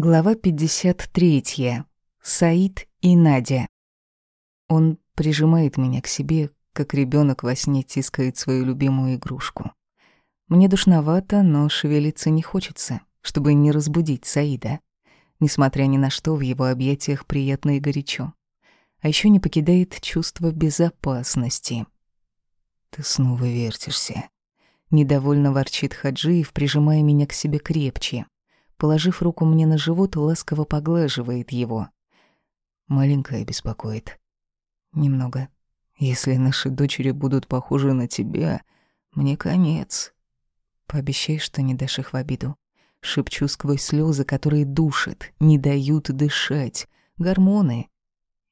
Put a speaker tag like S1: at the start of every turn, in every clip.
S1: Глава 53. Саид и Надя. Он прижимает меня к себе, как ребенок во сне тискает свою любимую игрушку. Мне душновато, но шевелиться не хочется, чтобы не разбудить Саида. Несмотря ни на что, в его объятиях приятно и горячо. А еще не покидает чувство безопасности. «Ты снова вертишься», — недовольно ворчит Хаджиев, прижимая меня к себе крепче — положив руку мне на живот, ласково поглаживает его. Маленькая беспокоит. Немного. Если наши дочери будут похожи на тебя, мне конец. Пообещай, что не дашь их в обиду. Шепчу сквозь слезы, которые душат, не дают дышать. Гормоны.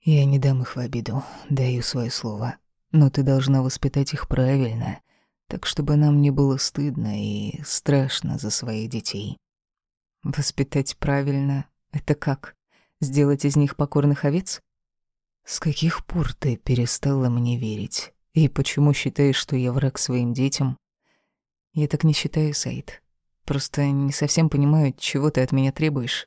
S1: Я не дам их в обиду, даю свое слово. Но ты должна воспитать их правильно, так чтобы нам не было стыдно и страшно за своих детей. Воспитать правильно — это как? Сделать из них покорных овец? С каких пор ты перестала мне верить? И почему считаешь, что я враг своим детям? Я так не считаю, Саид. Просто не совсем понимаю, чего ты от меня требуешь.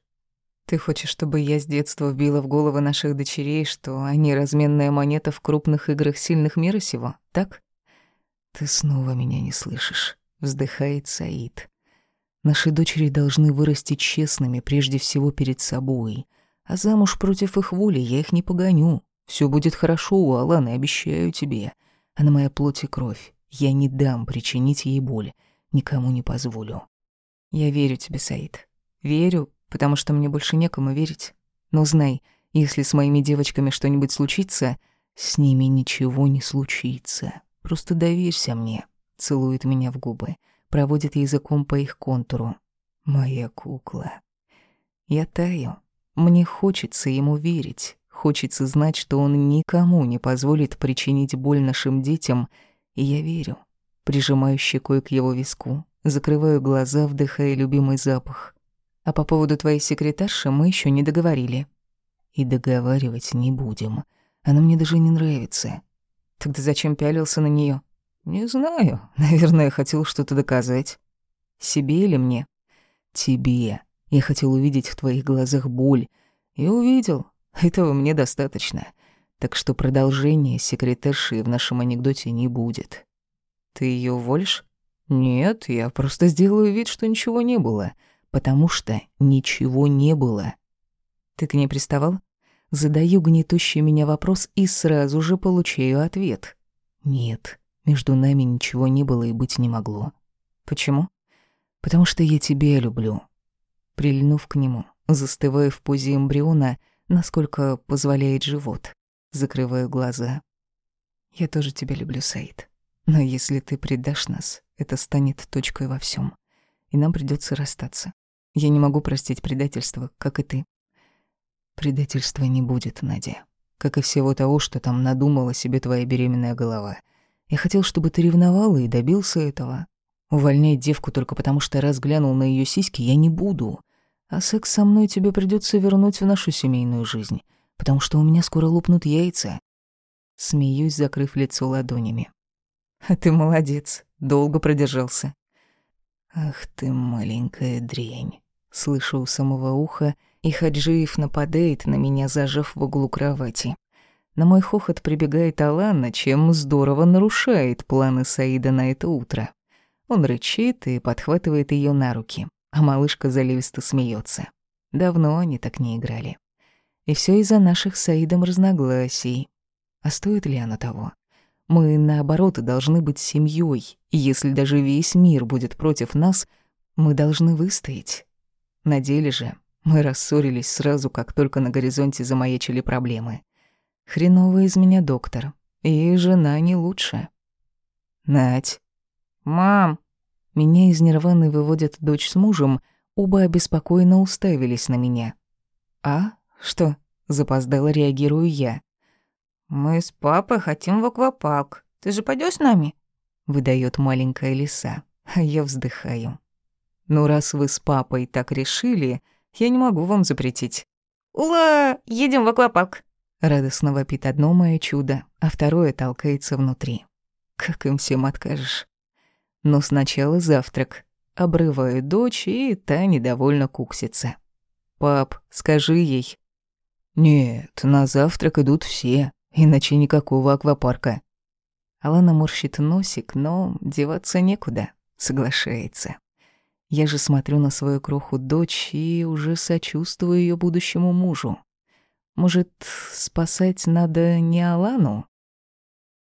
S1: Ты хочешь, чтобы я с детства вбила в головы наших дочерей, что они разменная монета в крупных играх сильных мира сего, так? Ты снова меня не слышишь, вздыхает Саид. Наши дочери должны вырасти честными прежде всего перед собой. А замуж против их воли я их не погоню. Все будет хорошо у Аланы, обещаю тебе. Она моя плоть и кровь. Я не дам причинить ей боль. Никому не позволю. Я верю тебе, Саид. Верю, потому что мне больше некому верить. Но знай, если с моими девочками что-нибудь случится, с ними ничего не случится. Просто доверься мне. Целует меня в губы проводит языком по их контуру. Моя кукла. Я таю. Мне хочется ему верить. Хочется знать, что он никому не позволит причинить боль нашим детям, и я верю. Прижимаю щекой к его виску, закрываю глаза, вдыхая любимый запах. А по поводу твоей секретарши мы еще не договорили. И договаривать не будем. Она мне даже не нравится. Тогда зачем пялился на нее? «Не знаю. Наверное, хотел что-то доказать. Себе или мне?» «Тебе. Я хотел увидеть в твоих глазах боль. И увидел. Этого мне достаточно. Так что продолжения секретарши в нашем анекдоте не будет». «Ты ее уволишь?» «Нет, я просто сделаю вид, что ничего не было. Потому что ничего не было». «Ты к ней приставал?» Задаю гнетущий меня вопрос и сразу же получаю ответ. «Нет». Между нами ничего не было и быть не могло. Почему? Потому что я тебя люблю. Прильнув к нему, застываю в позе эмбриона, насколько позволяет живот. Закрываю глаза. Я тоже тебя люблю, Саид. Но если ты предашь нас, это станет точкой во всем, и нам придется расстаться. Я не могу простить предательство, как и ты. Предательства не будет, Надя. Как и всего того, что там надумала себе твоя беременная голова. Я хотел, чтобы ты ревновала и добился этого. Увольнять девку только потому, что раз глянул на ее сиськи, я не буду. А секс со мной тебе придется вернуть в нашу семейную жизнь, потому что у меня скоро лопнут яйца. Смеюсь, закрыв лицо ладонями. А ты молодец, долго продержался. Ах ты маленькая дрянь. Слышу у самого уха, и Хаджиев нападает на меня, зажав в углу кровати. На мой хохот прибегает Алана, чем здорово нарушает планы Саида на это утро. Он рычит и подхватывает ее на руки, а малышка заливисто смеется. Давно они так не играли. И все из-за наших с Саидом разногласий. А стоит ли оно того? Мы, наоборот, должны быть семьей, и если даже весь мир будет против нас, мы должны выстоять. На деле же мы рассорились сразу, как только на горизонте замаячили проблемы. Хреновый из меня доктор. И жена не лучше. Нать. Мам. Меня из нирваны выводят дочь с мужем, оба обеспокоенно уставились на меня. А? Что? Запоздало реагирую я. Мы с папой хотим в аквапарк. Ты же пойдешь с нами? Выдает маленькая лиса. А я вздыхаю. Ну, раз вы с папой так решили, я не могу вам запретить. Ула, едем в аквапарк. Радостно вопит одно мое чудо, а второе толкается внутри. Как им всем откажешь? Но сначала завтрак. Обрываю дочь, и та недовольно куксится. Пап, скажи ей». «Нет, на завтрак идут все, иначе никакого аквапарка». Алана морщит носик, но деваться некуда, соглашается. Я же смотрю на свою кроху дочь и уже сочувствую ее будущему мужу. Может, спасать надо не Алану?